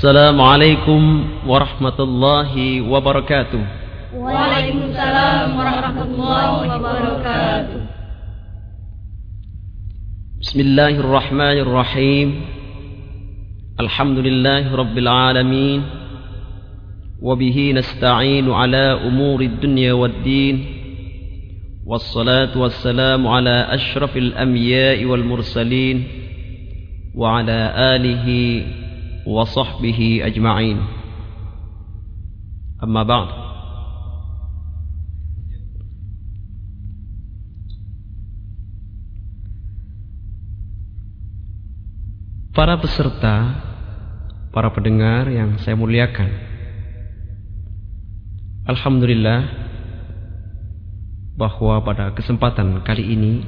السلام عليكم ورحمة الله وبركاته. وعليكم السلام ورحمة الله وبركاته. بسم الله الرحمن الرحيم الحمد لله رب العالمين وبه نستعين على أمور الدنيا والدين والصلاة والسلام على أشرف الأنبياء والمرسلين وعلى آله وصحبه أجمعين أما بعد Para peserta, para pendengar yang saya muliakan. Alhamdulillah bahwa pada kesempatan kali ini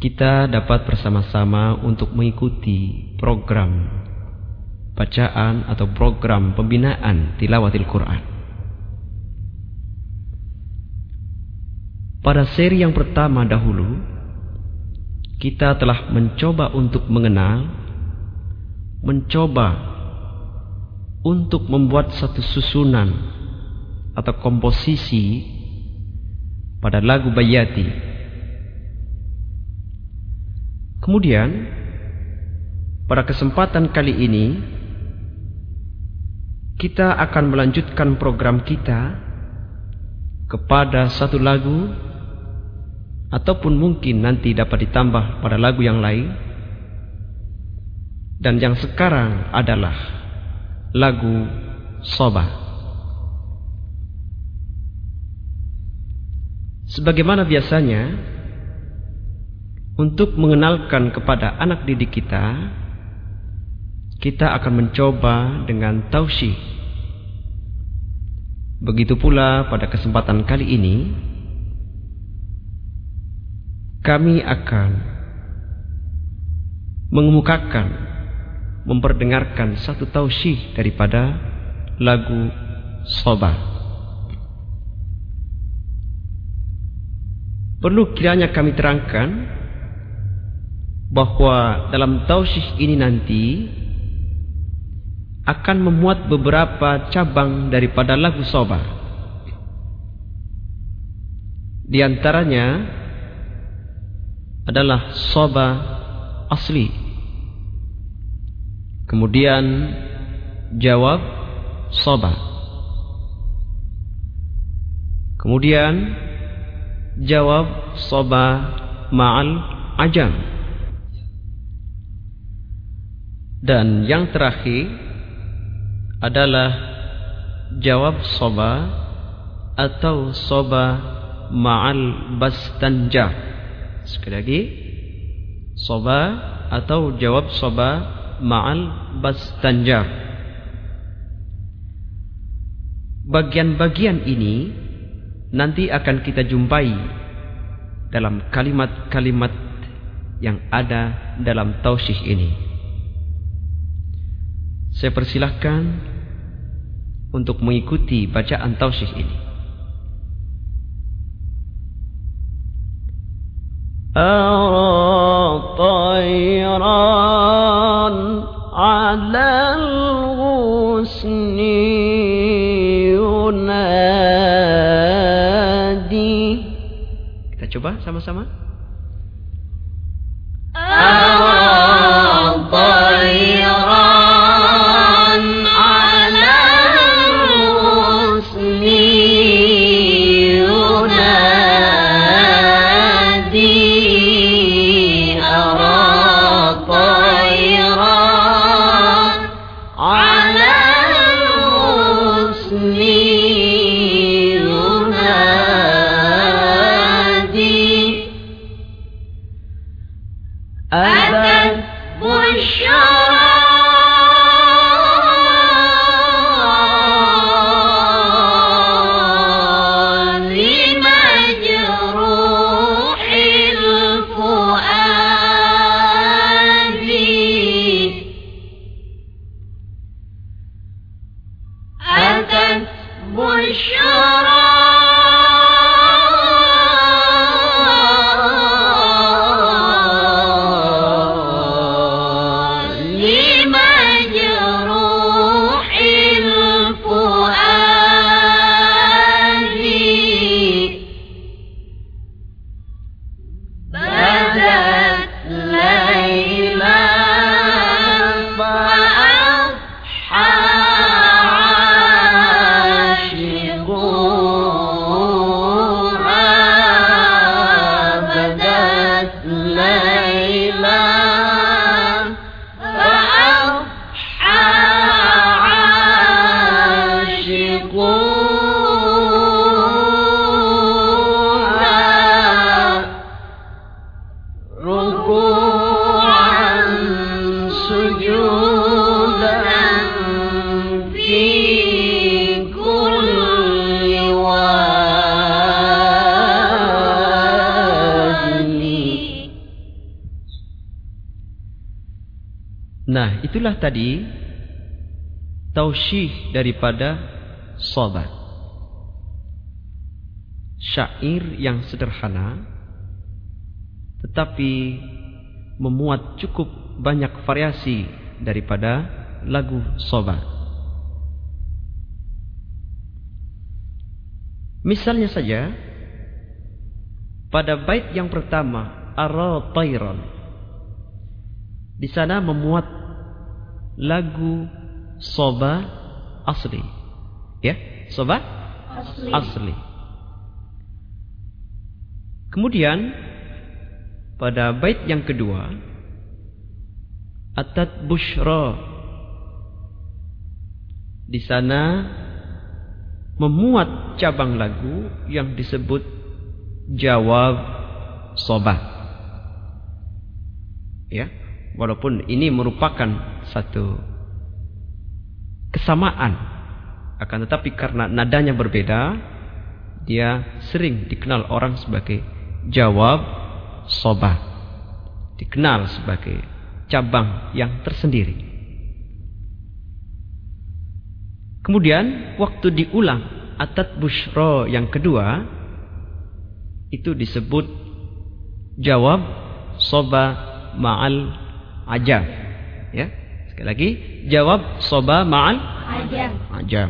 kita dapat bersama-sama untuk mengikuti program bacaan atau program pembinaan tilawatil Quran. Pada seri yang pertama dahulu, kita telah mencoba untuk mengenal, mencoba untuk membuat satu susunan atau komposisi pada lagu Bayati. Kemudian, pada kesempatan kali ini, kita akan melanjutkan program kita kepada satu lagu ataupun mungkin nanti dapat ditambah pada lagu yang lain. Dan yang sekarang adalah lagu Soba. Sebagaimana biasanya, untuk mengenalkan kepada anak didik kita, kita akan mencoba dengan tausyih. Begitu pula pada kesempatan kali ini, kami akan mengemukakan, memperdengarkan satu tausyih daripada lagu Soba. Perlu kiranya kami terangkan bahwa dalam tausyih ini nanti akan memuat beberapa cabang daripada lagu Soba. Di antaranya adalah soba asli. Kemudian jawab soba. Kemudian jawab soba ma'al ajam. Dan yang terakhir adalah jawab soba atau soba ma'al bastanja. Sekali lagi Soba atau jawab soba Ma'al bastanjar Bagian-bagian ini Nanti akan kita jumpai Dalam kalimat-kalimat Yang ada dalam tausih ini Saya persilahkan Untuk mengikuti bacaan tausih ini أرى طيرا على الغصن ينادي Kita coba sama-sama itulah tadi tausyih daripada sobat. Syair yang sederhana tetapi memuat cukup banyak variasi daripada lagu sobat. Misalnya saja pada bait yang pertama Ara Tayran di sana memuat lagu soba asli. Ya, soba asli. asli. Kemudian pada bait yang kedua Atat Bushra di sana memuat cabang lagu yang disebut jawab sobat. Ya, walaupun ini merupakan satu kesamaan akan tetapi karena nadanya berbeda dia sering dikenal orang sebagai jawab sobat dikenal sebagai cabang yang tersendiri. Kemudian waktu diulang atat bushro yang kedua itu disebut jawab soba ma'al ajam. Ya. Sekali lagi. Jawab soba ma'al Ajam. ajam.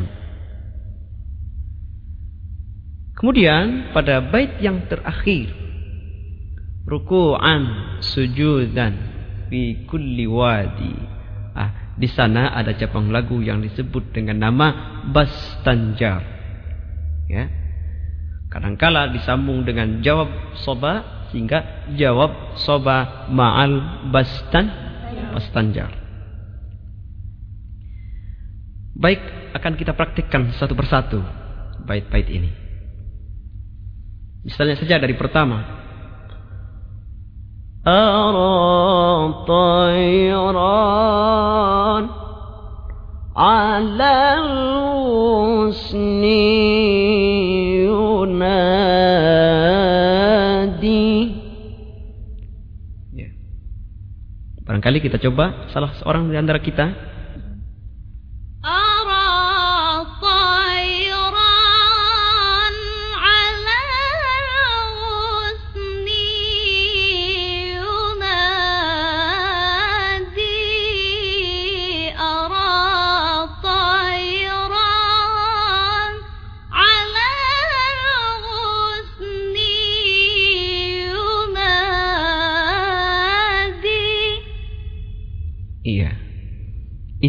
Kemudian pada bait yang terakhir. Ruku'an sujudan fi kulli wadi. Ah di sana ada cabang lagu yang disebut dengan nama bastanjar. Ya. Kadangkala disambung dengan jawab soba sehingga jawab soba ma'al bastan bastanjar baik akan kita praktikkan satu persatu bait-bait ini misalnya saja dari pertama أرى طيران على الغصن Barangkali kita coba salah seorang di antara kita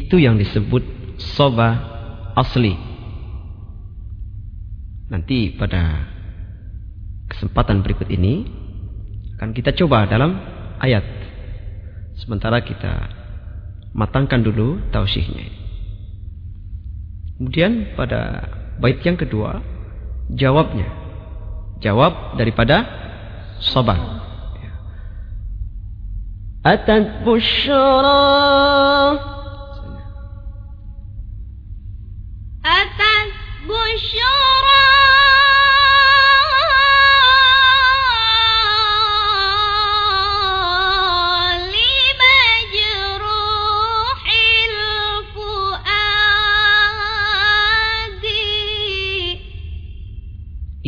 Itu yang disebut soba asli. Nanti pada kesempatan berikut ini akan kita coba dalam ayat. Sementara kita matangkan dulu tausyihnya. Kemudian pada bait yang kedua jawabnya. Jawab daripada soba. أتت بشرى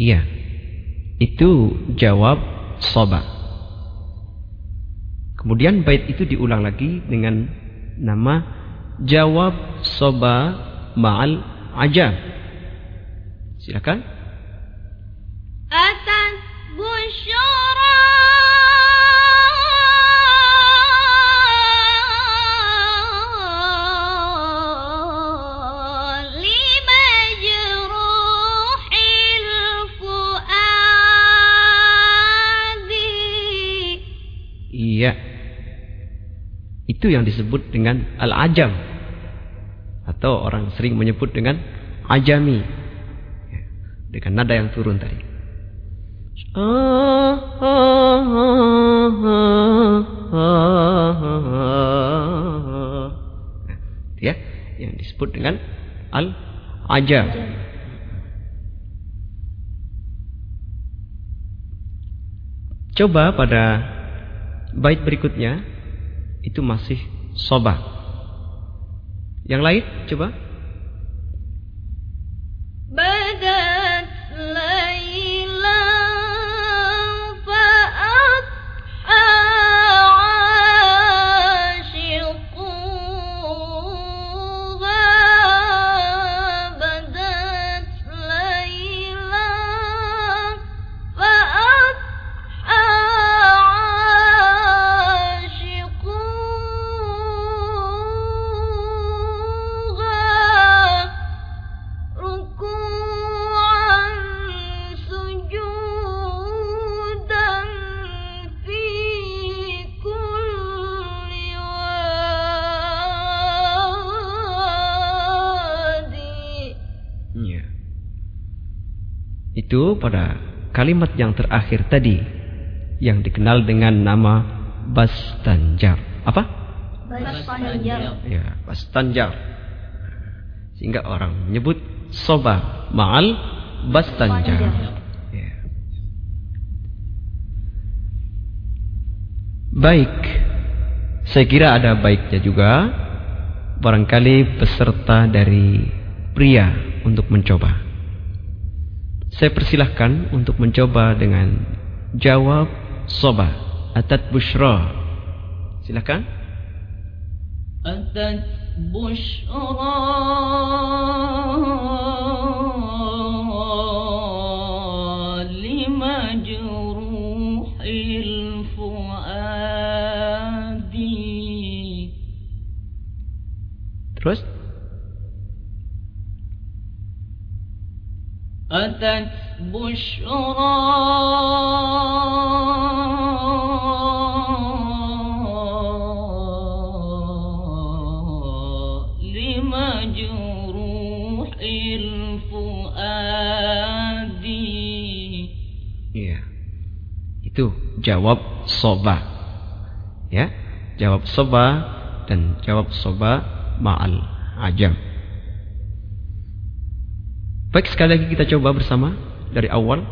Iya. Itu jawab soba. Kemudian bait itu diulang lagi dengan nama jawab soba ma'al ajam. Silakan. Atas busyara Iya. Itu yang disebut dengan al-ajam atau orang sering menyebut dengan ajami dengan nada yang turun tadi. Nah, ya, yang disebut dengan al-ajam. Coba pada bait berikutnya itu masih soba. Yang lain coba. Itu pada kalimat yang terakhir tadi yang dikenal dengan nama Bastanjar. Apa? Ya, Bastanjar. Sehingga orang menyebut soba ma'al Bastanjar. Ya. Baik. Saya kira ada baiknya juga barangkali peserta dari pria untuk mencoba. Saya persilahkan untuk mencoba dengan jawab soba atat bushra. Silakan. Atat bushra. أتت بشرى لمجروح الفؤاد Iya. Itu jawab soba. Ya, jawab soba dan jawab soba ma'al ajam. Baik sekali lagi kita coba bersama dari awal.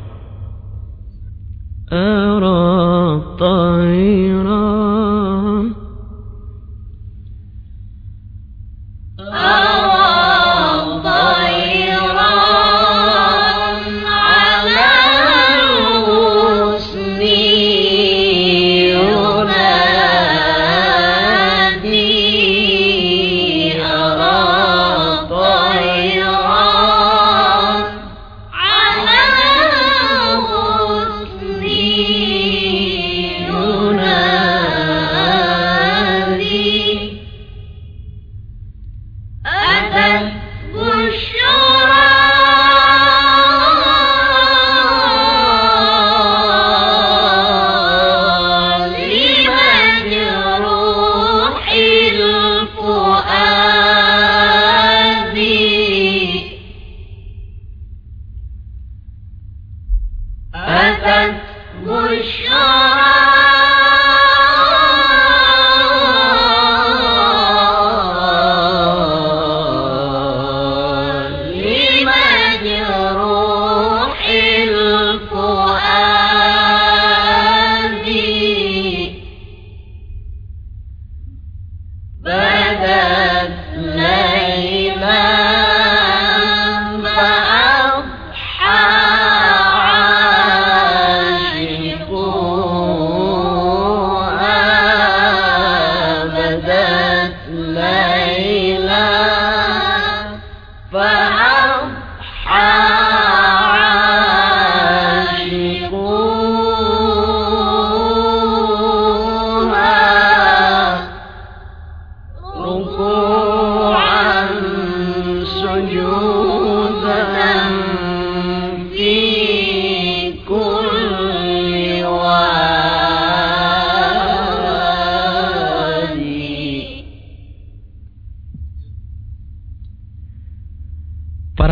بشرى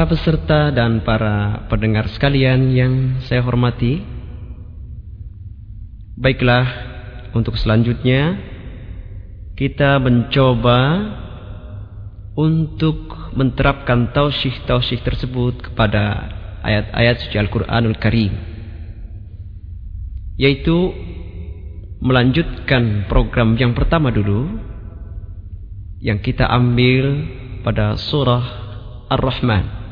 Peserta dan para pendengar sekalian yang saya hormati, baiklah untuk selanjutnya kita mencoba untuk menerapkan tausyih-tausyih tersebut kepada ayat-ayat suci Al-Quranul Karim. Yaitu melanjutkan program yang pertama dulu yang kita ambil pada surah Ar-Rahman.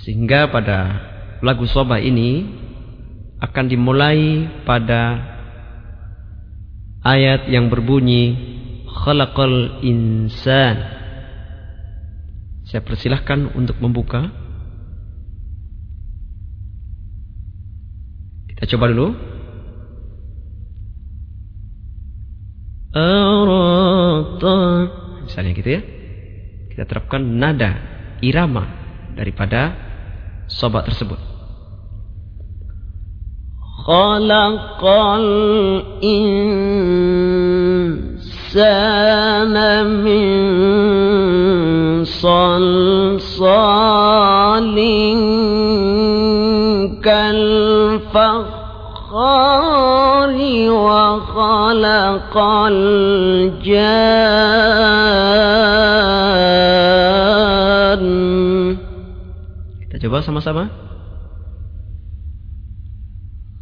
Sehingga pada lagu Sobah ini akan dimulai pada ayat yang berbunyi khalaqal insan. Saya persilahkan untuk membuka. Kita coba dulu. Misalnya gitu ya. Kita terapkan nada, irama daripada sobat tersebut. Khalaqal insana min salsalin kal fakhari wa khalaqal jan Coba sama-sama.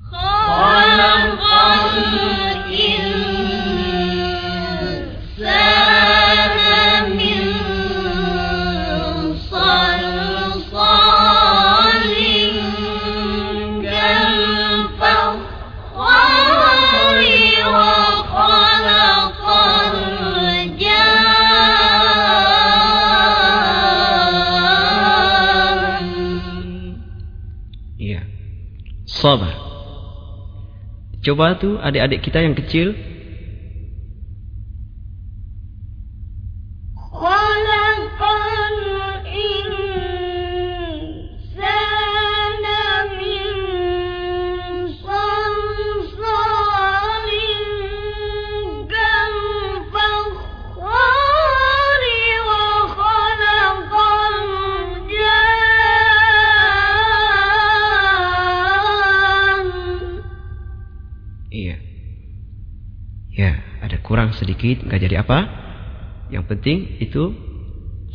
Khalaqallah Coba tuh adik-adik kita yang kecil nggak jadi apa. Yang penting itu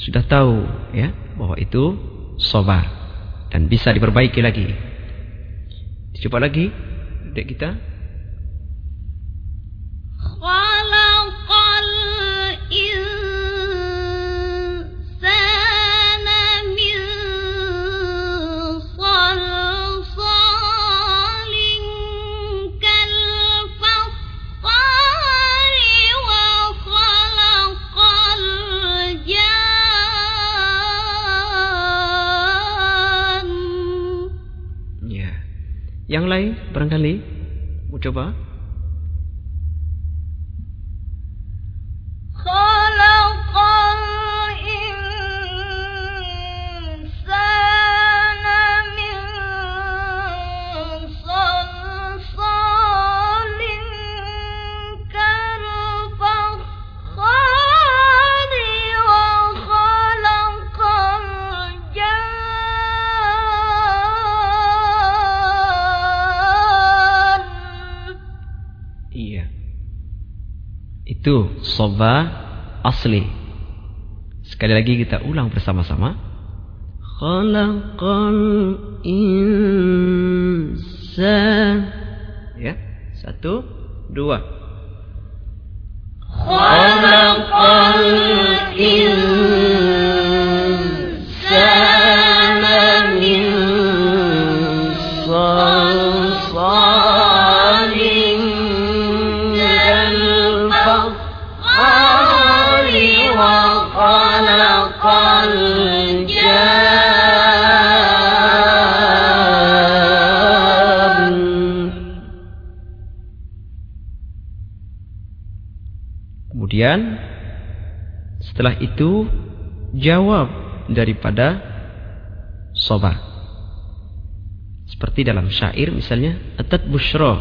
sudah tahu ya bahwa itu sobar dan bisa diperbaiki lagi. Coba lagi, adik kita. Yang lain barangkali mau coba? Itu soba asli. Sekali lagi kita ulang bersama-sama. Khalaqal insan. Ya, satu, dua. Khalaqal insan. Kemudian setelah itu jawab daripada soba. Seperti dalam syair misalnya atat bushra.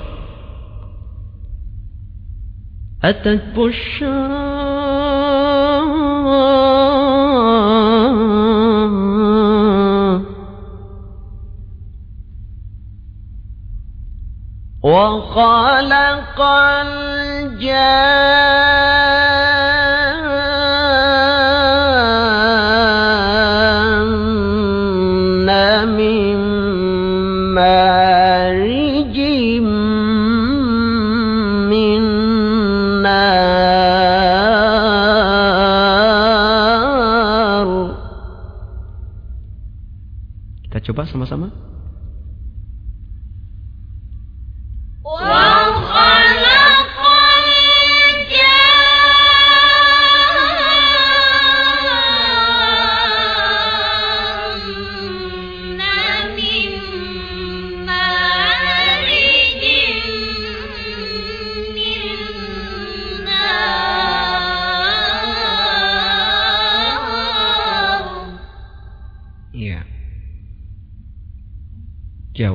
Atat bushra. وخلق الجان coba sama-sama.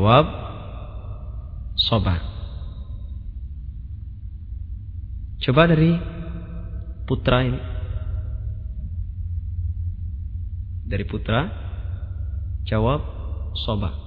Jawab soba. Coba dari putra ini. Dari putra jawab soba.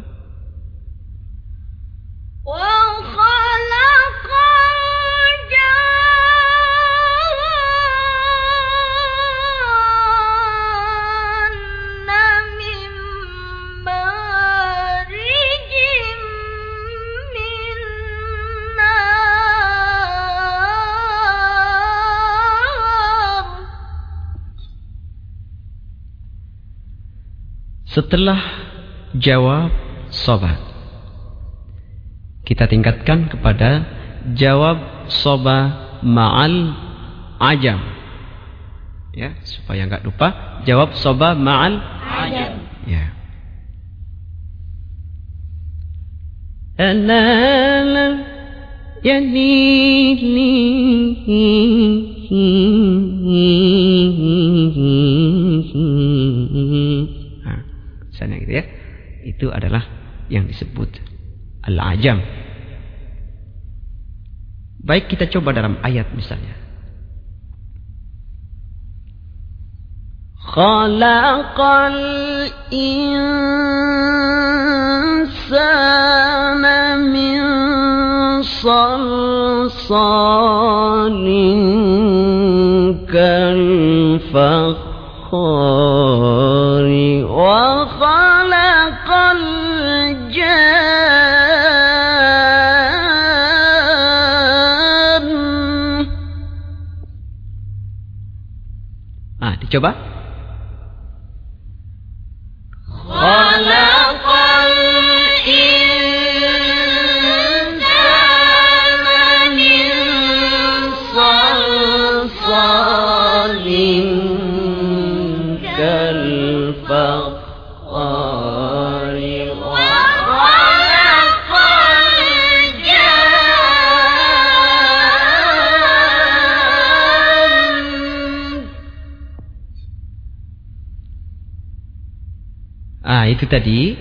Setelah jawab sobat, kita tingkatkan kepada jawab soba ma'al ajam. Ya, supaya nggak lupa jawab soba ma'al Ajam. Ya. Alala yanili. Itu adalah yang disebut al-ajam. Baik kita coba dalam ayat misalnya. Khalaqal insana min salsalin kal fakhar Ah, Ah, itu tadi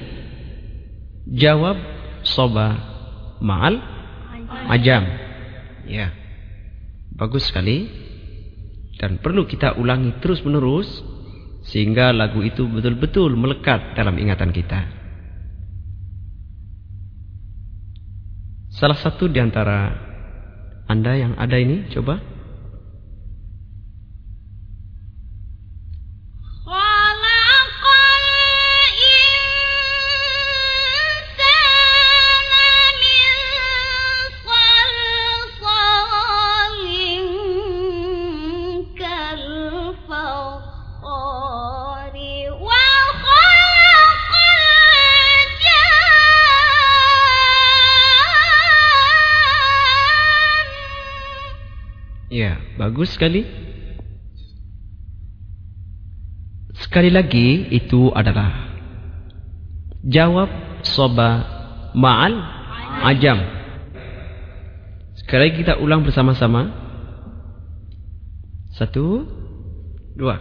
jawab soba ma'al ajam. Ya. Bagus sekali. Dan perlu kita ulangi terus-menerus sehingga lagu itu betul-betul melekat dalam ingatan kita. Salah satu di antara Anda yang ada ini coba Bagus sekali. Sekali lagi itu adalah jawab soba ma'al ajam. sekarang kita ulang bersama-sama. Satu, dua.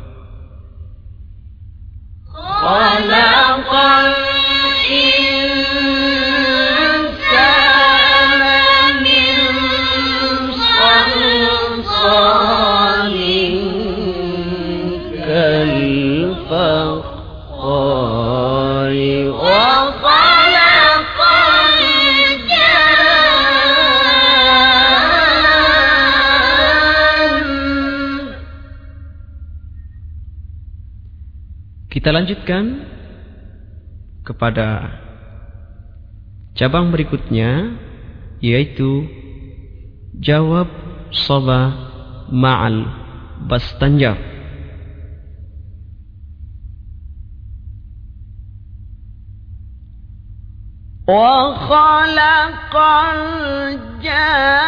Kita lanjutkan kepada cabang berikutnya yaitu jawab soba ma'al bastanjar. وخلق الجان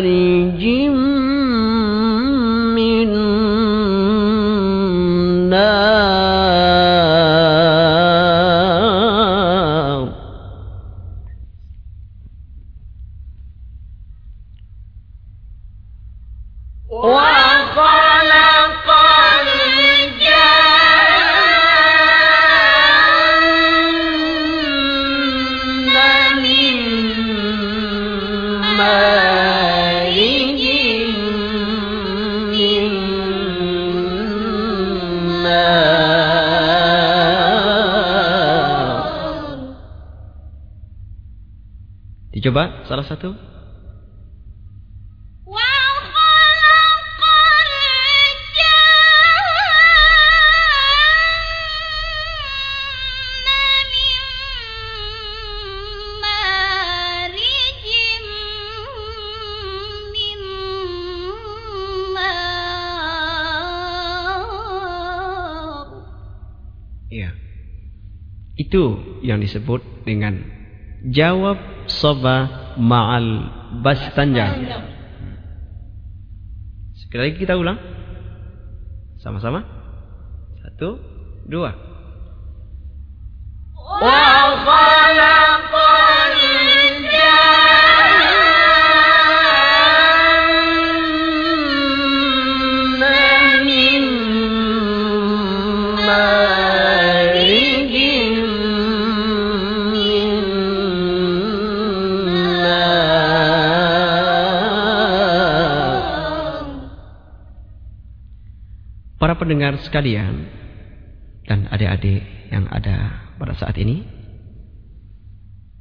مارج Dicoba salah satu? Iya. Itu yang disebut dengan jawab soba ma'al bastanjar. Sekali lagi kita ulang. Sama-sama. Satu, dua. Pendengar sekalian dan adik-adik yang ada pada saat ini,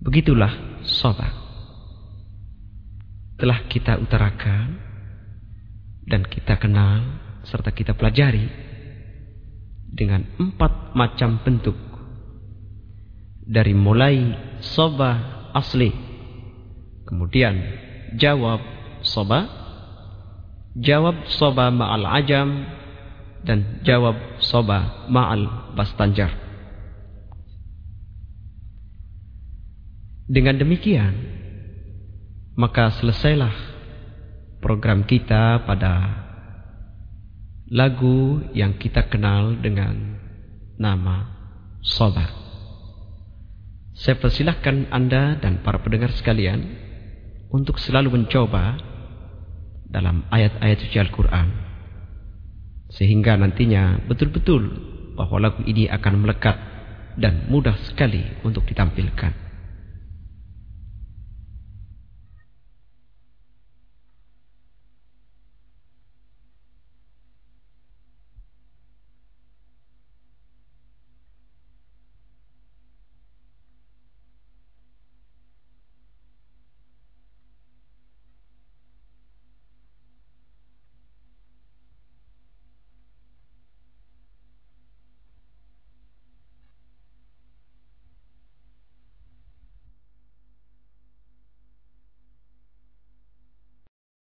begitulah sobat. Telah kita utarakan dan kita kenal serta kita pelajari dengan empat macam bentuk dari mulai soba asli, kemudian jawab soba, jawab soba ma'al ajam, dan jawab soba ma'al bastanjar. Dengan demikian, maka selesailah program kita pada lagu yang kita kenal dengan nama Soba. Saya persilahkan Anda dan para pendengar sekalian untuk selalu mencoba dalam ayat-ayat suci Al-Quran. Sehingga nantinya betul-betul bahwa lagu ini akan melekat dan mudah sekali untuk ditampilkan.